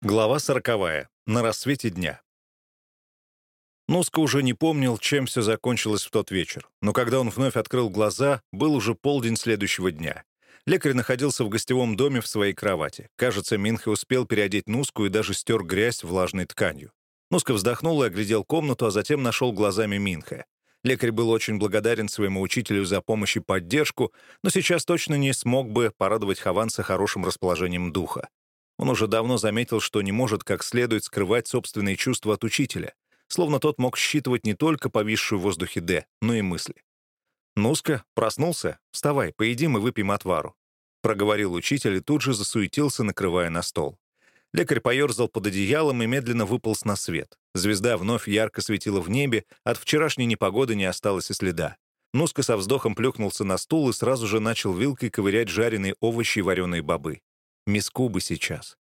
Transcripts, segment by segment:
Глава сороковая. На рассвете дня. Нуска уже не помнил, чем все закончилось в тот вечер, но когда он вновь открыл глаза, был уже полдень следующего дня. Лекарь находился в гостевом доме в своей кровати. Кажется, Минхе успел переодеть Нуску и даже стер грязь влажной тканью. Нуска вздохнул и оглядел комнату, а затем нашел глазами Минхе. Лекарь был очень благодарен своему учителю за помощь и поддержку, но сейчас точно не смог бы порадовать Хованса хорошим расположением духа. Он уже давно заметил, что не может как следует скрывать собственные чувства от учителя, словно тот мог считывать не только повисшую в воздухе «Д», но и мысли. «Нуска, проснулся? Вставай, поедим и выпьем отвару», — проговорил учитель и тут же засуетился, накрывая на стол. Лекарь поерзал под одеялом и медленно выполз на свет. Звезда вновь ярко светила в небе, от вчерашней непогоды не осталось и следа. Нуска со вздохом плюхнулся на стул и сразу же начал вилкой ковырять жареные овощи и вареные бобы. Миску бы сейчас.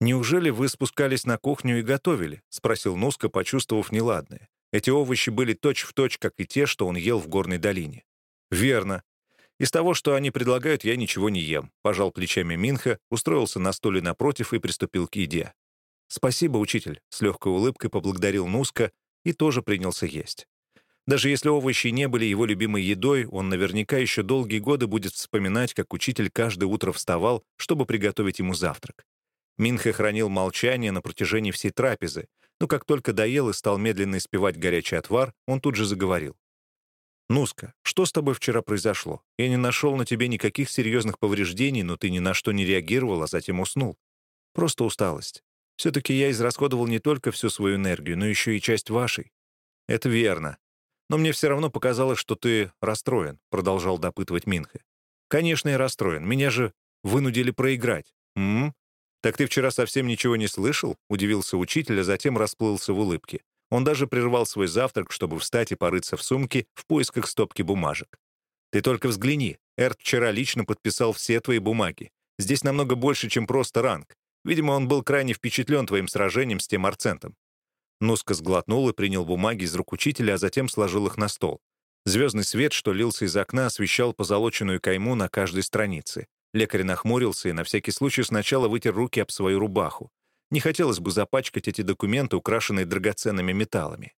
«Неужели вы спускались на кухню и готовили?» — спросил Нуска, почувствовав неладное. Эти овощи были точь-в-точь, точь, как и те, что он ел в горной долине. «Верно. Из того, что они предлагают, я ничего не ем», — пожал плечами Минха, устроился на стуле напротив и приступил к еде. «Спасибо, учитель», — с легкой улыбкой поблагодарил Нуска и тоже принялся есть. Даже если овощи не были его любимой едой, он наверняка еще долгие годы будет вспоминать, как учитель каждое утро вставал, чтобы приготовить ему завтрак. Минхе хранил молчание на протяжении всей трапезы, но как только доел и стал медленно испевать горячий отвар, он тут же заговорил. «Нуска, что с тобой вчера произошло? Я не нашел на тебе никаких серьезных повреждений, но ты ни на что не реагировал, а затем уснул. Просто усталость. Все-таки я израсходовал не только всю свою энергию, но еще и часть вашей». «Это верно. Но мне все равно показалось, что ты расстроен», — продолжал допытывать Минхе. «Конечно, я расстроен. Меня же вынудили проиграть. М? Так ты вчера совсем ничего не слышал?» — удивился учитель, а затем расплылся в улыбке. Он даже прервал свой завтрак, чтобы встать и порыться в сумке в поисках стопки бумажек. «Ты только взгляни. Эрт вчера лично подписал все твои бумаги. Здесь намного больше, чем просто ранг. Видимо, он был крайне впечатлен твоим сражением с тем арцентом. Нуска сглотнул и принял бумаги из рук учителя, а затем сложил их на стол. Звездный свет, что лился из окна, освещал позолоченную кайму на каждой странице. Лекарь нахмурился и на всякий случай сначала вытер руки об свою рубаху. Не хотелось бы запачкать эти документы, украшенные драгоценными металлами.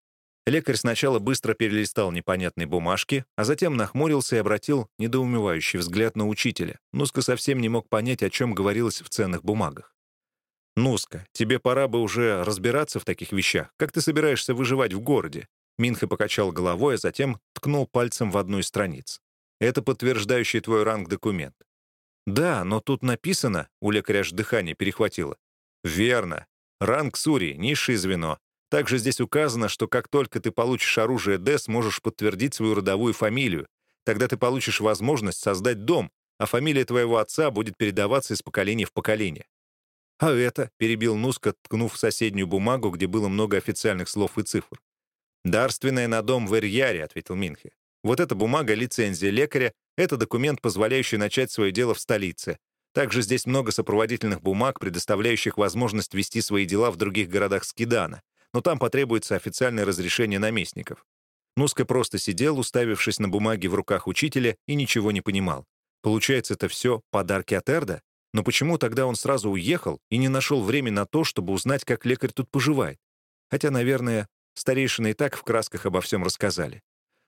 Лекарь сначала быстро перелистал непонятные бумажки, а затем нахмурился и обратил недоумевающий взгляд на учителя. Нуска совсем не мог понять, о чем говорилось в ценных бумагах. «Нуска, тебе пора бы уже разбираться в таких вещах. Как ты собираешься выживать в городе?» Минха покачал головой, а затем ткнул пальцем в одну из страниц. «Это подтверждающий твой ранг документ». «Да, но тут написано...» — у лекаря аж дыхание перехватило. «Верно. Ранг Сури, низшее звено. Также здесь указано, что как только ты получишь оружие Д, сможешь подтвердить свою родовую фамилию. Тогда ты получишь возможность создать дом, а фамилия твоего отца будет передаваться из поколения в поколение. «А это?» — перебил Нуска, ткнув в соседнюю бумагу, где было много официальных слов и цифр. «Дарственная на дом в Эрьяре», — ответил Минхе. «Вот эта бумага — лицензия лекаря, это документ, позволяющий начать свое дело в столице. Также здесь много сопроводительных бумаг, предоставляющих возможность вести свои дела в других городах Скидана, но там потребуется официальное разрешение наместников». Нуска просто сидел, уставившись на бумаги в руках учителя, и ничего не понимал. Получается, это все подарки от Эрда? Но почему тогда он сразу уехал и не нашел времени на то, чтобы узнать, как лекарь тут поживает? Хотя, наверное, старейшины и так в красках обо всем рассказали.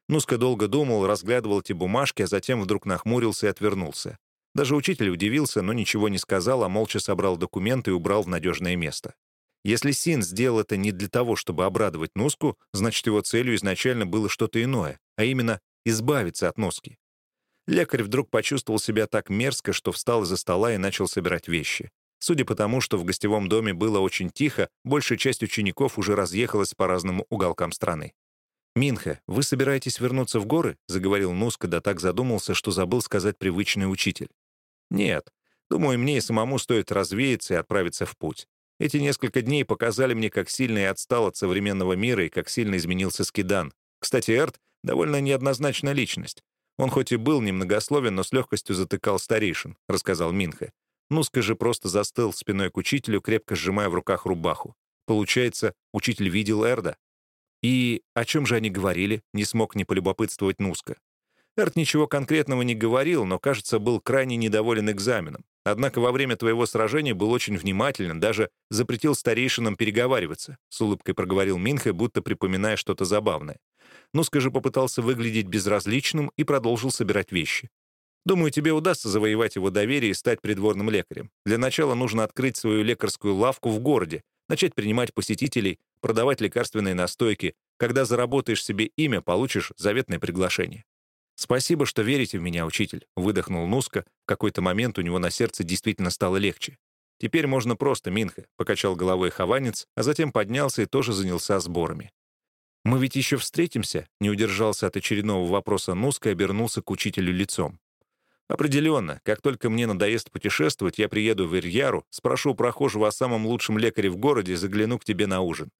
Нуска долго думал, разглядывал эти бумажки, а затем вдруг нахмурился и отвернулся. Даже учитель удивился, но ничего не сказал, а молча собрал документы и убрал в надежное место. Если Син сделал это не для того, чтобы обрадовать Нуску, значит, его целью изначально было что-то иное, а именно избавиться от Носки. Лекарь вдруг почувствовал себя так мерзко, что встал из-за стола и начал собирать вещи. Судя по тому, что в гостевом доме было очень тихо, большая часть учеников уже разъехалась по разным уголкам страны. «Минха, вы собираетесь вернуться в горы?» — заговорил Нуска, да так задумался, что забыл сказать привычный учитель. «Нет. Думаю, мне и самому стоит развеяться и отправиться в путь. Эти несколько дней показали мне, как сильно я отстал от современного мира и как сильно изменился Скидан. Кстати, Эрт — довольно неоднозначная личность. Он хоть и был немногословен, но с легкостью затыкал старейшин, — рассказал Минха. Нуска же просто застыл спиной к учителю, крепко сжимая в руках рубаху. Получается, учитель видел Эрда? И о чем же они говорили, не смог не полюбопытствовать Нуска. Эрт ничего конкретного не говорил, но, кажется, был крайне недоволен экзаменом. Однако во время твоего сражения был очень внимателен, даже запретил старейшинам переговариваться», — с улыбкой проговорил Минхе, будто припоминая что-то забавное. Нуска же попытался выглядеть безразличным и продолжил собирать вещи. «Думаю, тебе удастся завоевать его доверие и стать придворным лекарем. Для начала нужно открыть свою лекарскую лавку в городе, начать принимать посетителей, продавать лекарственные настойки. Когда заработаешь себе имя, получишь заветное приглашение. «Спасибо, что верите в меня, учитель», — выдохнул Нуска. В какой-то момент у него на сердце действительно стало легче. «Теперь можно просто, Минха», — покачал головой хованец, а затем поднялся и тоже занялся сборами. «Мы ведь еще встретимся?» — не удержался от очередного вопроса Нуска и обернулся к учителю лицом. «Определенно. Как только мне надоест путешествовать, я приеду в Ирьяру, спрошу прохожего о самом лучшем лекаре в городе и загляну к тебе на ужин.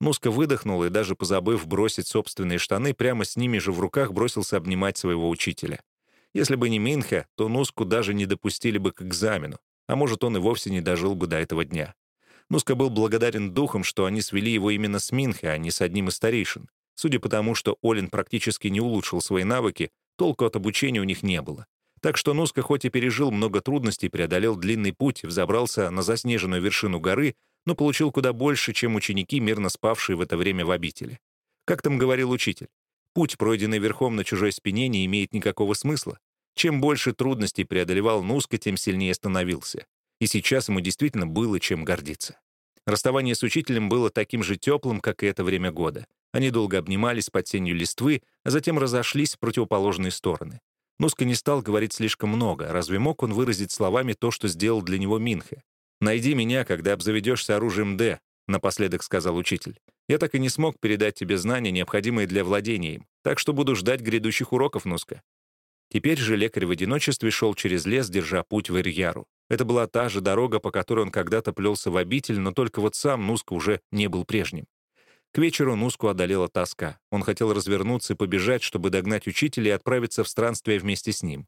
Нуска выдохнул и, даже позабыв бросить собственные штаны, прямо с ними же в руках бросился обнимать своего учителя. Если бы не Минха, то Нуску даже не допустили бы к экзамену, а может, он и вовсе не дожил бы до этого дня. Нуска был благодарен духом, что они свели его именно с Минхой, а не с одним из старейшин. Судя по тому, что Олин практически не улучшил свои навыки, толку от обучения у них не было. Так что Нуска хоть и пережил много трудностей, преодолел длинный путь, взобрался на заснеженную вершину горы, но получил куда больше, чем ученики, мирно спавшие в это время в обители. Как там говорил учитель, путь, пройденный верхом на чужой спине, не имеет никакого смысла. Чем больше трудностей преодолевал Нуска, тем сильнее становился. И сейчас ему действительно было чем гордиться. Расставание с учителем было таким же теплым, как и это время года. Они долго обнимались под тенью листвы, а затем разошлись в противоположные стороны. Нуска не стал говорить слишком много, разве мог он выразить словами то, что сделал для него Минхе? «Найди меня, когда обзаведешься оружием Д», — напоследок сказал учитель. «Я так и не смог передать тебе знания, необходимые для владения им, так что буду ждать грядущих уроков, Нуска». Теперь же лекарь в одиночестве шел через лес, держа путь в Ирьяру. Это была та же дорога, по которой он когда-то плелся в обитель, но только вот сам Нуска уже не был прежним. К вечеру Нуску одолела тоска. Он хотел развернуться и побежать, чтобы догнать учителя и отправиться в странствие вместе с ним.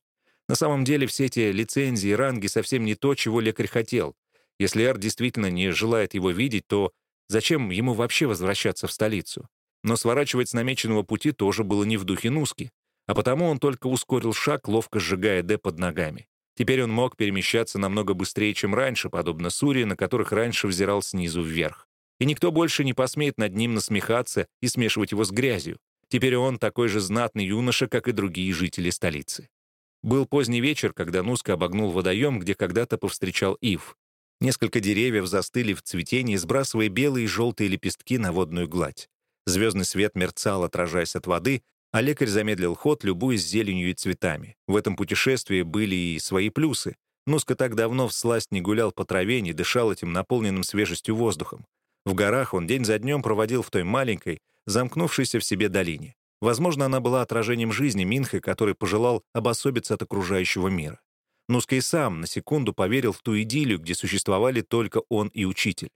На самом деле все эти лицензии и ранги совсем не то, чего лекарь хотел. Если Эр действительно не желает его видеть, то зачем ему вообще возвращаться в столицу? Но сворачивать с намеченного пути тоже было не в духе Нуски, а потому он только ускорил шаг, ловко сжигая Д под ногами. Теперь он мог перемещаться намного быстрее, чем раньше, подобно Сури, на которых раньше взирал снизу вверх. И никто больше не посмеет над ним насмехаться и смешивать его с грязью. Теперь он такой же знатный юноша, как и другие жители столицы. Был поздний вечер, когда Нуска обогнул водоем, где когда-то повстречал Ив. Несколько деревьев застыли в цветении, сбрасывая белые и желтые лепестки на водную гладь. Звездный свет мерцал, отражаясь от воды, а лекарь замедлил ход, любуясь зеленью и цветами. В этом путешествии были и свои плюсы. Нуска так давно в сласть не гулял по траве, не дышал этим наполненным свежестью воздухом. В горах он день за днем проводил в той маленькой, замкнувшейся в себе долине. Возможно, она была отражением жизни Минха, который пожелал обособиться от окружающего мира. Нуска и сам на секунду поверил в ту идиллию, где существовали только он и учитель.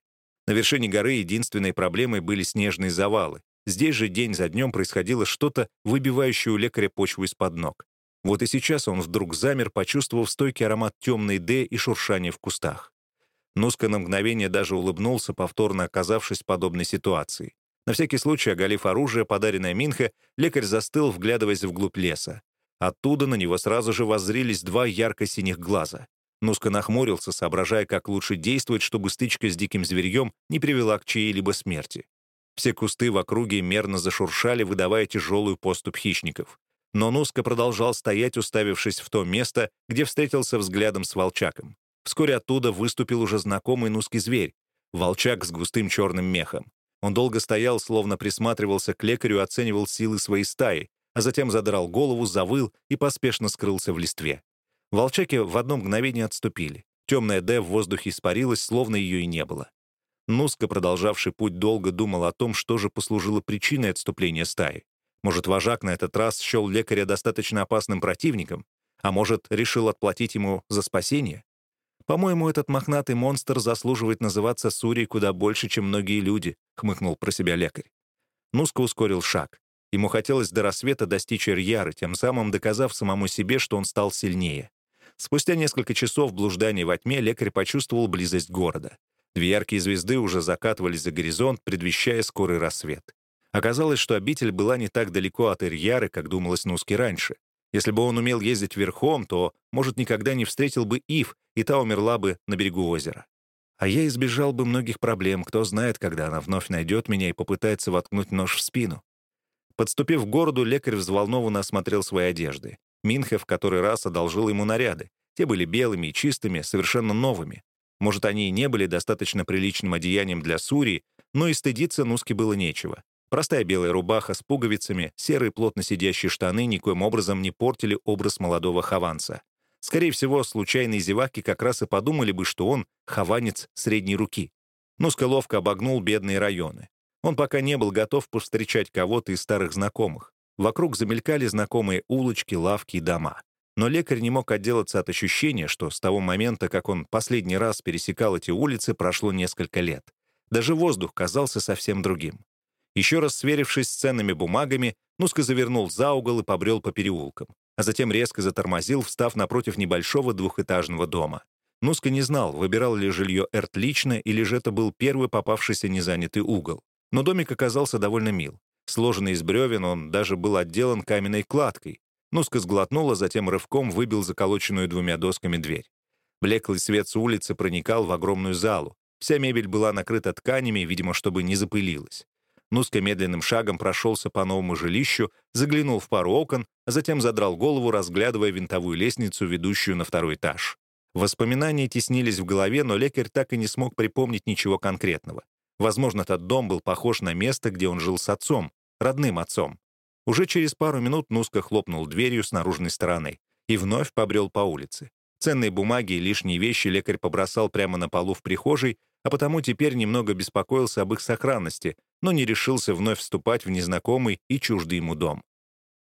На вершине горы единственной проблемой были снежные завалы. Здесь же день за днем происходило что-то, выбивающее у лекаря почву из-под ног. Вот и сейчас он вдруг замер, почувствовав стойкий аромат темной «Д» и шуршание в кустах. Нуска на мгновение даже улыбнулся, повторно оказавшись в подобной ситуации. На всякий случай, оголив оружие, подаренное Минхе, лекарь застыл, вглядываясь вглубь леса. Оттуда на него сразу же воззрились два ярко-синих глаза. Нуска нахмурился, соображая, как лучше действовать, чтобы стычка с диким зверьем не привела к чьей-либо смерти. Все кусты в округе мерно зашуршали, выдавая тяжелую поступь хищников. Но Нуска продолжал стоять, уставившись в то место, где встретился взглядом с волчаком. Вскоре оттуда выступил уже знакомый Нуский зверь — волчак с густым черным мехом. Он долго стоял, словно присматривался к лекарю, оценивал силы своей стаи, а затем задрал голову, завыл и поспешно скрылся в листве. Волчаки в одно мгновение отступили. Темная «Д» в воздухе испарилась, словно ее и не было. Нуска, продолжавший путь, долго думал о том, что же послужило причиной отступления стаи. Может, вожак на этот раз счел лекаря достаточно опасным противником, а может, решил отплатить ему за спасение? «По-моему, этот мохнатый монстр заслуживает называться Сурей куда больше, чем многие люди», — хмыкнул про себя лекарь. Нуска ускорил шаг. Ему хотелось до рассвета достичь Ирьяры, тем самым доказав самому себе, что он стал сильнее. Спустя несколько часов блуждания во тьме лекарь почувствовал близость города. Две яркие звезды уже закатывались за горизонт, предвещая скорый рассвет. Оказалось, что обитель была не так далеко от Ирьяры, как думалось Нуски раньше. Если бы он умел ездить верхом, то, может, никогда не встретил бы Ив, и та умерла бы на берегу озера. А я избежал бы многих проблем, кто знает, когда она вновь найдет меня и попытается воткнуть нож в спину. Подступив к городу, лекарь взволнованно осмотрел свои одежды. Минхе в который раз одолжил ему наряды. Те были белыми и чистыми, совершенно новыми. Может, они и не были достаточно приличным одеянием для Сурии, но и стыдиться Нуске было нечего. Простая белая рубаха с пуговицами, серые плотно сидящие штаны никоим образом не портили образ молодого хованца. Скорее всего, случайные зеваки как раз и подумали бы, что он — хованец средней руки. Нуска ловко обогнул бедные районы. Он пока не был готов повстречать кого-то из старых знакомых. Вокруг замелькали знакомые улочки, лавки и дома. Но лекарь не мог отделаться от ощущения, что с того момента, как он последний раз пересекал эти улицы, прошло несколько лет. Даже воздух казался совсем другим. Еще раз сверившись с ценными бумагами, Нуска завернул за угол и побрел по переулкам, а затем резко затормозил, встав напротив небольшого двухэтажного дома. Нуска не знал, выбирал ли жилье Эрт лично, или же это был первый попавшийся незанятый угол. Но домик оказался довольно мил. Сложенный из бревен, он даже был отделан каменной кладкой. Нуска сглотнула, затем рывком выбил заколоченную двумя досками дверь. Блеклый свет с улицы проникал в огромную залу. Вся мебель была накрыта тканями, видимо, чтобы не запылилась. Нуска медленным шагом прошелся по новому жилищу, заглянул в пару окон, а затем задрал голову, разглядывая винтовую лестницу, ведущую на второй этаж. Воспоминания теснились в голове, но лекарь так и не смог припомнить ничего конкретного. Возможно, этот дом был похож на место, где он жил с отцом, родным отцом. Уже через пару минут Нуска хлопнул дверью с наружной стороны и вновь побрел по улице. Ценные бумаги и лишние вещи лекарь побросал прямо на полу в прихожей, а потому теперь немного беспокоился об их сохранности, но не решился вновь вступать в незнакомый и чуждый ему дом.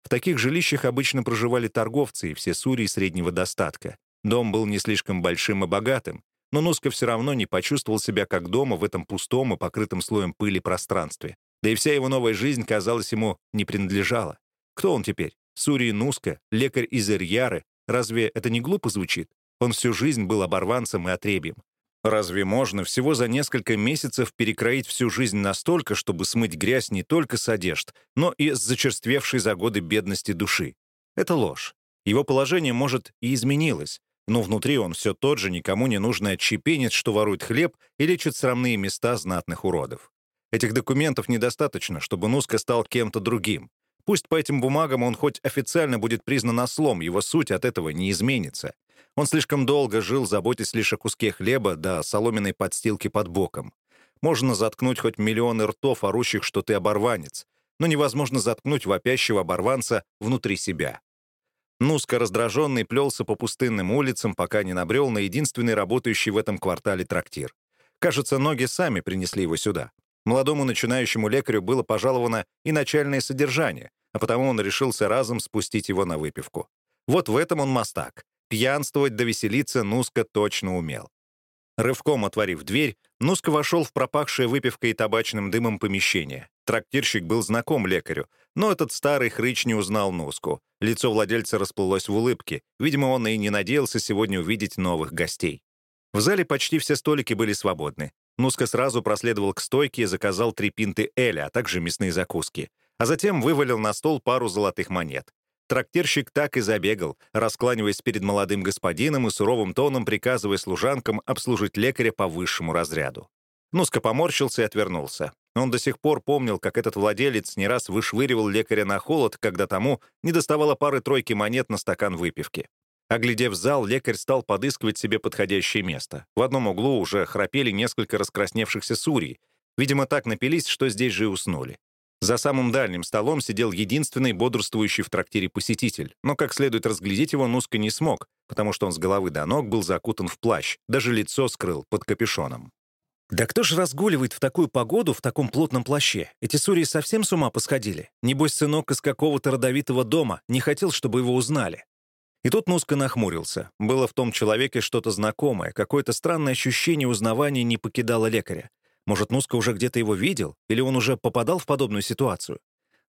В таких жилищах обычно проживали торговцы и все сурии среднего достатка. Дом был не слишком большим и богатым, но Нуска все равно не почувствовал себя как дома в этом пустом и покрытом слоем пыли пространстве. Да и вся его новая жизнь, казалось, ему не принадлежала. Кто он теперь? Сурий Нуска, лекарь из Ирьяры. Разве это не глупо звучит? Он всю жизнь был оборванцем и отребьем. Разве можно всего за несколько месяцев перекроить всю жизнь настолько, чтобы смыть грязь не только с одежд, но и с зачерствевшей за годы бедности души? Это ложь. Его положение, может, и изменилось, но внутри он все тот же никому не нужный отщепенец, что ворует хлеб и лечит срамные места знатных уродов. Этих документов недостаточно, чтобы Нуска стал кем-то другим. Пусть по этим бумагам он хоть официально будет признан ослом, его суть от этого не изменится. Он слишком долго жил, заботясь лишь о куске хлеба да соломенной подстилке под боком. Можно заткнуть хоть миллионы ртов, орущих, что ты оборванец, но невозможно заткнуть вопящего оборванца внутри себя. Нуска, раздраженный, плелся по пустынным улицам, пока не набрел на единственный работающий в этом квартале трактир. Кажется, ноги сами принесли его сюда. Молодому начинающему лекарю было пожаловано и начальное содержание, а потому он решился разом спустить его на выпивку. Вот в этом он мастак. Пьянствовать да веселиться Нуска точно умел. Рывком отворив дверь, Нуска вошел в пропахшее выпивкой и табачным дымом помещение. Трактирщик был знаком лекарю, но этот старый хрыч не узнал Нуску. Лицо владельца расплылось в улыбке. Видимо, он и не надеялся сегодня увидеть новых гостей. В зале почти все столики были свободны. Нуска сразу проследовал к стойке и заказал три пинты эля, а также мясные закуски. А затем вывалил на стол пару золотых монет. Трактирщик так и забегал, раскланиваясь перед молодым господином и суровым тоном приказывая служанкам обслужить лекаря по высшему разряду. Нуска поморщился и отвернулся. Он до сих пор помнил, как этот владелец не раз вышвыривал лекаря на холод, когда тому не доставало пары-тройки монет на стакан выпивки. Оглядев зал, лекарь стал подыскивать себе подходящее место. В одном углу уже храпели несколько раскрасневшихся сурий. Видимо, так напились, что здесь же и уснули. За самым дальним столом сидел единственный бодрствующий в трактире посетитель, но как следует разглядеть его Нуска не смог, потому что он с головы до ног был закутан в плащ, даже лицо скрыл под капюшоном. «Да кто ж разгуливает в такую погоду в таком плотном плаще? Эти сурии совсем с ума посходили? Небось, сынок из какого-то родовитого дома не хотел, чтобы его узнали». И тут Нуска нахмурился. Было в том человеке что-то знакомое, какое-то странное ощущение узнавания не покидало лекаря. Может, Нуска уже где-то его видел? Или он уже попадал в подобную ситуацию?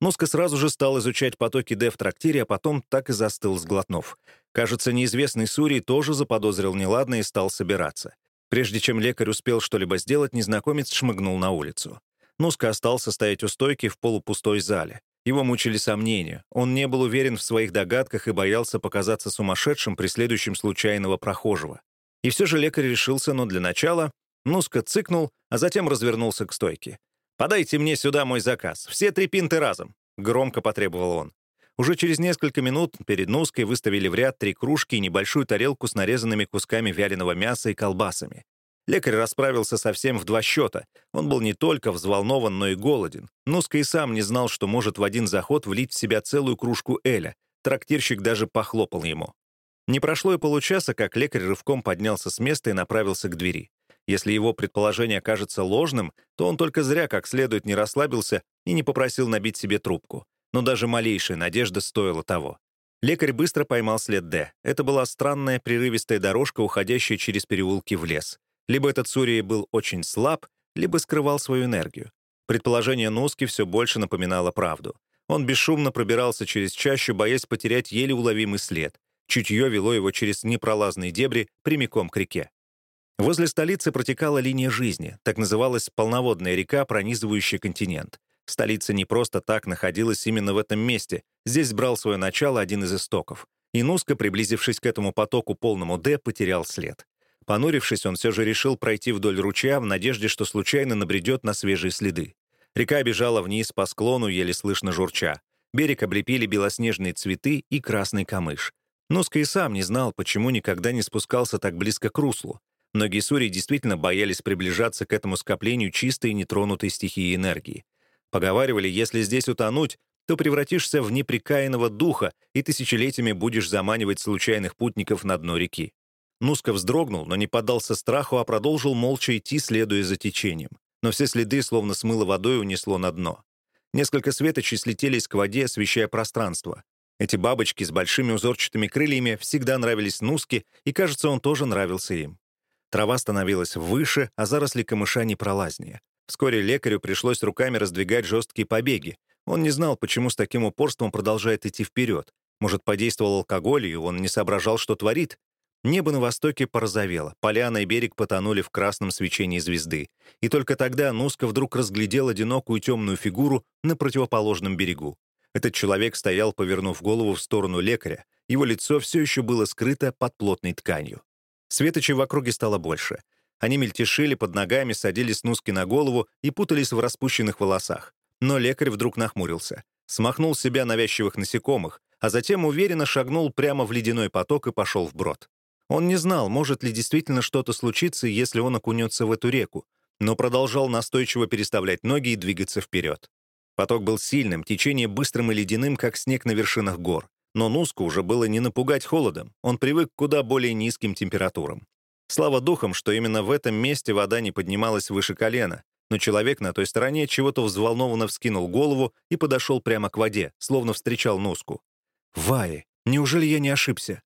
Нуска сразу же стал изучать потоки Д в трактире, а потом так и застыл, сглотнув. Кажется, неизвестный Сурий тоже заподозрил неладное и стал собираться. Прежде чем лекарь успел что-либо сделать, незнакомец шмыгнул на улицу. Нуска остался стоять у стойки в полупустой зале. Его мучили сомнения. Он не был уверен в своих догадках и боялся показаться сумасшедшим при следующем случайного прохожего. И все же лекарь решился, но для начала Нуска цыкнул, а затем развернулся к стойке. «Подайте мне сюда мой заказ. Все три пинты разом», — громко потребовал он. Уже через несколько минут перед Нуской выставили в ряд три кружки и небольшую тарелку с нарезанными кусками вяленого мяса и колбасами. Лекарь расправился совсем в два счета. Он был не только взволнован, но и голоден. Нуска и сам не знал, что может в один заход влить в себя целую кружку Эля. Трактирщик даже похлопал ему. Не прошло и получаса, как лекарь рывком поднялся с места и направился к двери. Если его предположение окажется ложным, то он только зря как следует не расслабился и не попросил набить себе трубку. Но даже малейшая надежда стоила того. Лекарь быстро поймал след Д. Это была странная прерывистая дорожка, уходящая через переулки в лес. Либо этот Сурия был очень слаб, либо скрывал свою энергию. Предположение Нуски все больше напоминало правду. Он бесшумно пробирался через чащу, боясь потерять еле уловимый след. Чутье вело его через непролазные дебри прямиком к реке. Возле столицы протекала линия жизни, так называлась полноводная река, пронизывающая континент. Столица не просто так находилась именно в этом месте. Здесь брал свое начало один из истоков. И Нуска, приблизившись к этому потоку полному «Д», потерял след. Понурившись, он все же решил пройти вдоль ручья в надежде, что случайно набредет на свежие следы. Река бежала вниз по склону, еле слышно журча. Берег облепили белоснежные цветы и красный камыш. Носка и сам не знал, почему никогда не спускался так близко к руслу. Многие сури действительно боялись приближаться к этому скоплению чистой нетронутой стихии энергии. Поговаривали, если здесь утонуть, то превратишься в неприкаянного духа и тысячелетиями будешь заманивать случайных путников на дно реки. Нуска вздрогнул, но не поддался страху, а продолжил молча идти, следуя за течением. Но все следы, словно смыло водой, унесло на дно. Несколько светочей слетелись к воде, освещая пространство. Эти бабочки с большими узорчатыми крыльями всегда нравились Нуске, и, кажется, он тоже нравился им. Трава становилась выше, а заросли камыша непролазнее. Вскоре лекарю пришлось руками раздвигать жесткие побеги. Он не знал, почему с таким упорством продолжает идти вперед. Может, подействовал алкоголь, и он не соображал, что творит. Небо на востоке порозовело, поляна и берег потонули в красном свечении звезды. И только тогда Нуска вдруг разглядел одинокую темную фигуру на противоположном берегу. Этот человек стоял, повернув голову в сторону лекаря. Его лицо все еще было скрыто под плотной тканью. Светочей в округе стало больше. Они мельтешили под ногами, садились Нуски на голову и путались в распущенных волосах. Но лекарь вдруг нахмурился. Смахнул себя навязчивых насекомых, а затем уверенно шагнул прямо в ледяной поток и пошел вброд. Он не знал, может ли действительно что-то случиться, если он окунется в эту реку, но продолжал настойчиво переставлять ноги и двигаться вперед. Поток был сильным, течение быстрым и ледяным, как снег на вершинах гор. Но Нуску уже было не напугать холодом, он привык к куда более низким температурам. Слава духам, что именно в этом месте вода не поднималась выше колена, но человек на той стороне чего-то взволнованно вскинул голову и подошел прямо к воде, словно встречал Нуску. «Ваи, неужели я не ошибся?»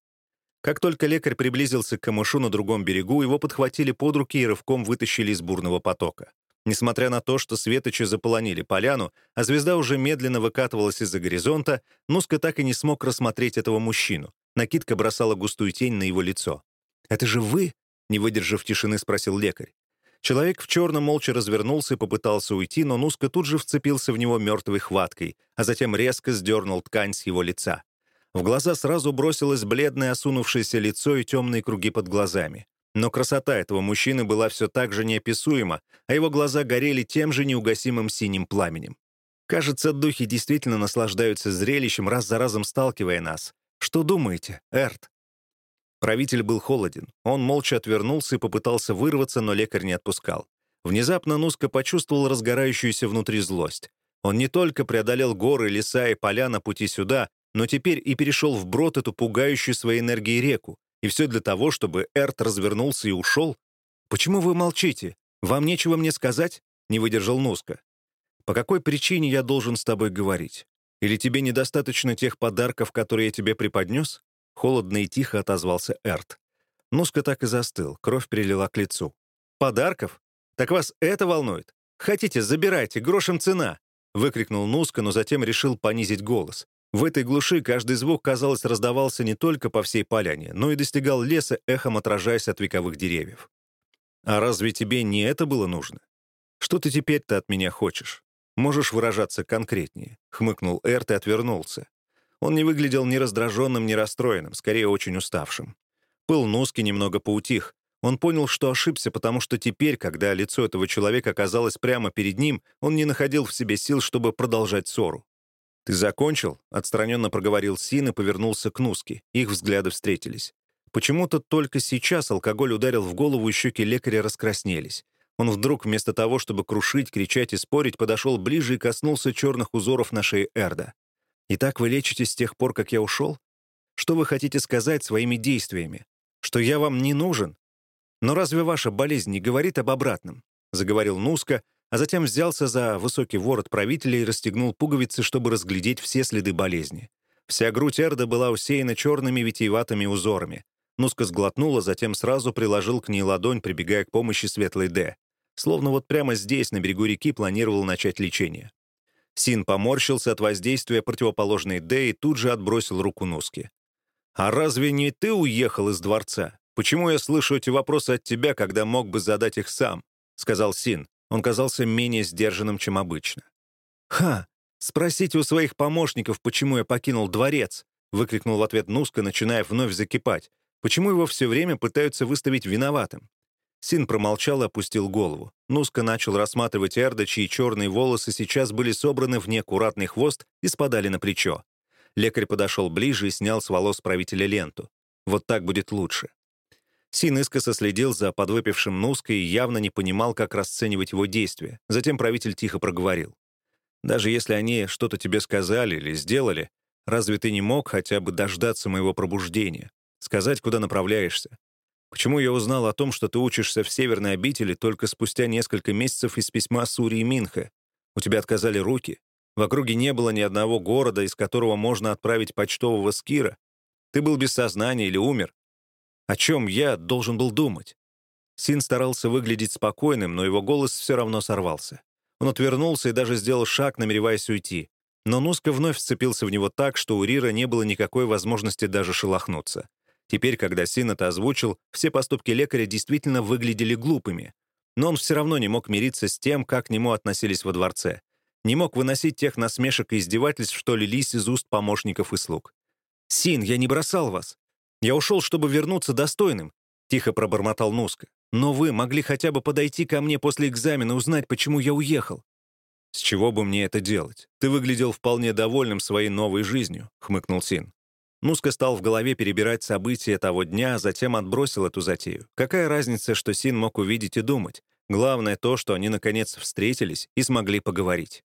Как только лекарь приблизился к камышу на другом берегу, его подхватили под руки и рывком вытащили из бурного потока. Несмотря на то, что светочи заполонили поляну, а звезда уже медленно выкатывалась из-за горизонта, Нуска так и не смог рассмотреть этого мужчину. Накидка бросала густую тень на его лицо. «Это же вы?» — не выдержав тишины, спросил лекарь. Человек в черном молча развернулся и попытался уйти, но Нуска тут же вцепился в него мертвой хваткой, а затем резко сдернул ткань с его лица. В глаза сразу бросилось бледное осунувшееся лицо и темные круги под глазами. Но красота этого мужчины была все так же неописуема, а его глаза горели тем же неугасимым синим пламенем. Кажется, духи действительно наслаждаются зрелищем, раз за разом сталкивая нас. Что думаете, Эрт? Правитель был холоден. Он молча отвернулся и попытался вырваться, но лекарь не отпускал. Внезапно Нуска почувствовал разгорающуюся внутри злость. Он не только преодолел горы, леса и поля на пути сюда, но теперь и перешел вброд эту пугающую своей энергией реку. И все для того, чтобы Эрт развернулся и ушел? «Почему вы молчите? Вам нечего мне сказать?» — не выдержал Нуска. «По какой причине я должен с тобой говорить? Или тебе недостаточно тех подарков, которые я тебе преподнес?» Холодно и тихо отозвался Эрт. Нуска так и застыл, кровь перелила к лицу. «Подарков? Так вас это волнует? Хотите, забирайте, грошем цена!» Выкрикнул Нуска, но затем решил понизить голос. В этой глуши каждый звук, казалось, раздавался не только по всей поляне, но и достигал леса, эхом отражаясь от вековых деревьев. «А разве тебе не это было нужно? Что ты теперь-то от меня хочешь? Можешь выражаться конкретнее», — хмыкнул Эрт и отвернулся. Он не выглядел ни раздраженным, ни расстроенным, скорее очень уставшим. Пыл Нуски немного поутих. Он понял, что ошибся, потому что теперь, когда лицо этого человека оказалось прямо перед ним, он не находил в себе сил, чтобы продолжать ссору. «Ты закончил?» — отстраненно проговорил Син и повернулся к Нуске. Их взгляды встретились. Почему-то только сейчас алкоголь ударил в голову, и щеки лекаря раскраснелись. Он вдруг, вместо того, чтобы крушить, кричать и спорить, подошел ближе и коснулся черных узоров на шее Эрда. «Итак, вы лечитесь с тех пор, как я ушел? Что вы хотите сказать своими действиями? Что я вам не нужен? Но разве ваша болезнь не говорит об обратном?» — заговорил Нуска, а затем взялся за высокий ворот правителя и расстегнул пуговицы, чтобы разглядеть все следы болезни. Вся грудь Эрда была усеяна черными витиеватыми узорами. Нуска сглотнула, затем сразу приложил к ней ладонь, прибегая к помощи светлой Д. Словно вот прямо здесь, на берегу реки, планировал начать лечение. Син поморщился от воздействия противоположной Д и тут же отбросил руку Нуски. «А разве не ты уехал из дворца? Почему я слышу эти вопросы от тебя, когда мог бы задать их сам?» — сказал Син. Он казался менее сдержанным, чем обычно. «Ха! Спросите у своих помощников, почему я покинул дворец!» — выкрикнул в ответ Нуска, начиная вновь закипать. «Почему его все время пытаются выставить виноватым?» Син промолчал и опустил голову. Нуска начал рассматривать Эрда, чьи черные волосы сейчас были собраны в неаккуратный хвост и спадали на плечо. Лекарь подошел ближе и снял с волос правителя ленту. Вот так будет лучше. Син искоса следил за подвыпившим Нуской и явно не понимал, как расценивать его действия. Затем правитель тихо проговорил. «Даже если они что-то тебе сказали или сделали, разве ты не мог хотя бы дождаться моего пробуждения? Сказать, куда направляешься? Почему я узнал о том, что ты учишься в Северной обители только спустя несколько месяцев из письма Сури и Минха? У тебя отказали руки. В округе не было ни одного города, из которого можно отправить почтового скира. Ты был без сознания или умер. О чем я должен был думать? Син старался выглядеть спокойным, но его голос все равно сорвался. Он отвернулся и даже сделал шаг, намереваясь уйти. Но Нуска вновь вцепился в него так, что у Рира не было никакой возможности даже шелохнуться. Теперь, когда Син это озвучил, все поступки лекаря действительно выглядели глупыми. Но он все равно не мог мириться с тем, как к нему относились во дворце. Не мог выносить тех насмешек и издевательств, что лились из уст помощников и слуг. «Син, я не бросал вас. Я ушел, чтобы вернуться достойным», — тихо пробормотал Нуска. «Но вы могли хотя бы подойти ко мне после экзамена и узнать, почему я уехал». «С чего бы мне это делать? Ты выглядел вполне довольным своей новой жизнью», — хмыкнул Син. Нуска стал в голове перебирать события того дня, а затем отбросил эту затею. Какая разница, что Син мог увидеть и думать? Главное то, что они, наконец, встретились и смогли поговорить.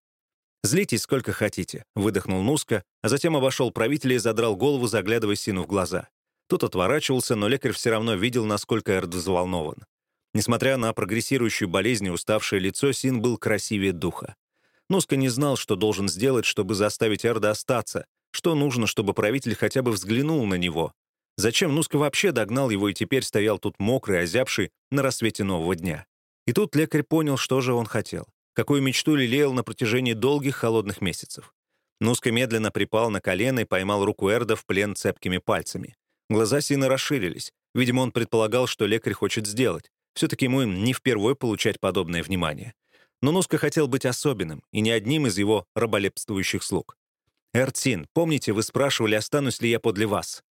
«Злитесь сколько хотите», — выдохнул Нуска, а затем обошел правителя и задрал голову, заглядывая Сину в глаза. Тот отворачивался, но лекарь все равно видел, насколько Эрд взволнован. Несмотря на прогрессирующую болезнь и уставшее лицо, Син был красивее духа. Нуска не знал, что должен сделать, чтобы заставить Эрда остаться, что нужно, чтобы правитель хотя бы взглянул на него? Зачем Нуска вообще догнал его и теперь стоял тут мокрый, озябший на рассвете нового дня? И тут лекарь понял, что же он хотел. Какую мечту лелеял на протяжении долгих холодных месяцев. Нуска медленно припал на колено и поймал руку Эрда в плен цепкими пальцами. Глаза Сина расширились. Видимо, он предполагал, что лекарь хочет сделать. Все-таки ему не впервой получать подобное внимание. Но Нуска хотел быть особенным, и не одним из его раболепствующих слуг. «Эртин, помните, вы спрашивали, останусь ли я подле вас?»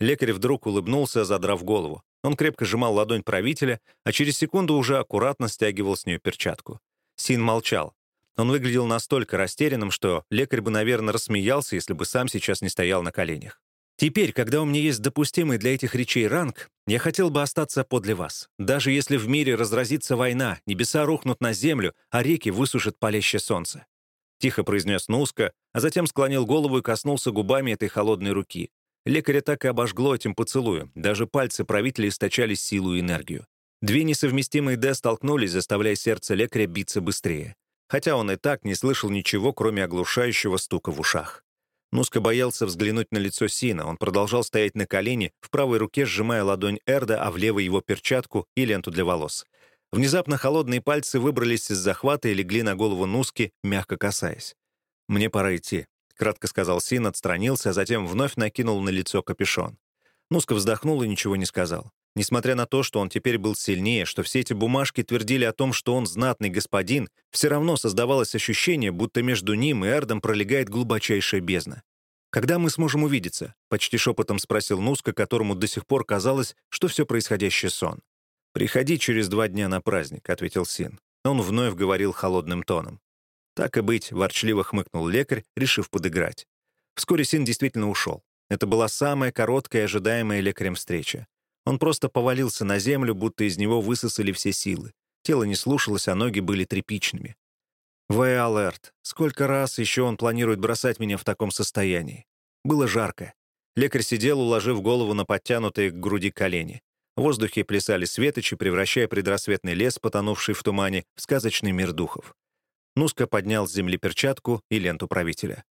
Лекарь вдруг улыбнулся, задрав голову. Он крепко сжимал ладонь правителя, а через секунду уже аккуратно стягивал с нее перчатку. Син молчал. Он выглядел настолько растерянным, что лекарь бы, наверное, рассмеялся, если бы сам сейчас не стоял на коленях. «Теперь, когда у меня есть допустимый для этих речей ранг, я хотел бы остаться подле вас. Даже если в мире разразится война, небеса рухнут на землю, а реки высушат палящее солнце. Тихо произнес Нуска, а затем склонил голову и коснулся губами этой холодной руки. Лекаря так и обожгло этим поцелуем. Даже пальцы правителя источали силу и энергию. Две несовместимые «Д» столкнулись, заставляя сердце лекаря биться быстрее. Хотя он и так не слышал ничего, кроме оглушающего стука в ушах. Нуска боялся взглянуть на лицо Сина. Он продолжал стоять на колени, в правой руке сжимая ладонь Эрда, а в левой его перчатку и ленту для волос. Внезапно холодные пальцы выбрались из захвата и легли на голову Нуски, мягко касаясь. «Мне пора идти», — кратко сказал Син, отстранился, а затем вновь накинул на лицо капюшон. Нуска вздохнул и ничего не сказал. Несмотря на то, что он теперь был сильнее, что все эти бумажки твердили о том, что он знатный господин, все равно создавалось ощущение, будто между ним и Эрдом пролегает глубочайшая бездна. «Когда мы сможем увидеться?» — почти шепотом спросил Нуска, которому до сих пор казалось, что все происходящее сон. «Приходи через два дня на праздник», — ответил Син. Он вновь говорил холодным тоном. «Так и быть», — ворчливо хмыкнул лекарь, решив подыграть. Вскоре Син действительно ушел. Это была самая короткая ожидаемая лекарем встреча. Он просто повалился на землю, будто из него высосали все силы. Тело не слушалось, а ноги были тряпичными. Вэй Алерт, сколько раз еще он планирует бросать меня в таком состоянии? Было жарко. Лекарь сидел, уложив голову на подтянутые к груди колени. В воздухе плясали светочи, превращая предрассветный лес, потонувший в тумане, в сказочный мир духов. Нуска поднял с земли перчатку и ленту правителя.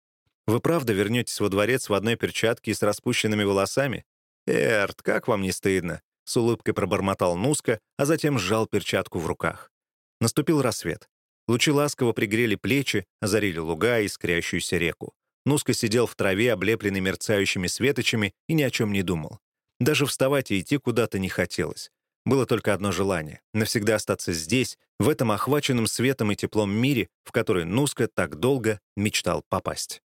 «Вы правда вернетесь во дворец в одной перчатке и с распущенными волосами? «Эрт, как вам не стыдно?» — с улыбкой пробормотал Нуска, а затем сжал перчатку в руках. Наступил рассвет. Лучи ласково пригрели плечи, озарили луга и искрящуюся реку. Нуска сидел в траве, облепленный мерцающими светочами, и ни о чем не думал. Даже вставать и идти куда-то не хотелось. Было только одно желание — навсегда остаться здесь, в этом охваченном светом и теплом мире, в который Нуска так долго мечтал попасть.